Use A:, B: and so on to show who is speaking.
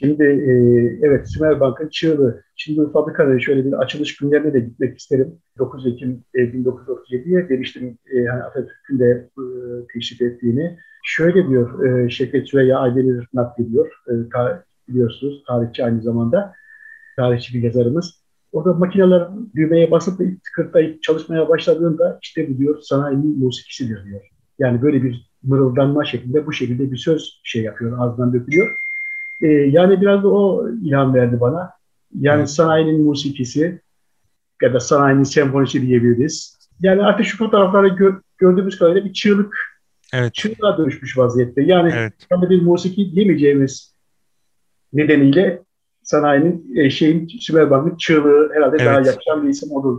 A: Şimdi e, evet Sümer Bank'ın çığlığı. Şimdi fabrikada şöyle bir açılış günlerine de gitmek isterim. 9 Ekim e, 1937'ye demiştim e, hani Atatürk'ün de e, teşrif ettiğini. Şöyle diyor e, Şevket Süreyya Aydemir naklediyor. E, ta, biliyorsunuz tarihçi aynı zamanda. Tarihçi bir yazarımız. Orada makineler düğmeye basıp tıkırtayıp çalışmaya başladığında işte bu diyor sanayinin musikisidir diyor. Yani böyle bir mırıldanma şeklinde bu şekilde bir söz şey yapıyor, ağzından dökülüyor. Ee, yani biraz da o ilham verdi bana. Yani sanayinin musikisi ya da sanayinin senfonisi diyebiliriz. Yani artık şu fotoğrafları gö- gördüğümüz kadarıyla bir çığlık,
B: evet.
A: çığlığa dönüşmüş vaziyette. Yani
B: evet.
A: bir musiki diyemeyeceğimiz nedeniyle sanayinin e, şeyin Sümer Bank'ın çığlığı herhalde evet. daha yakışan bir isim olur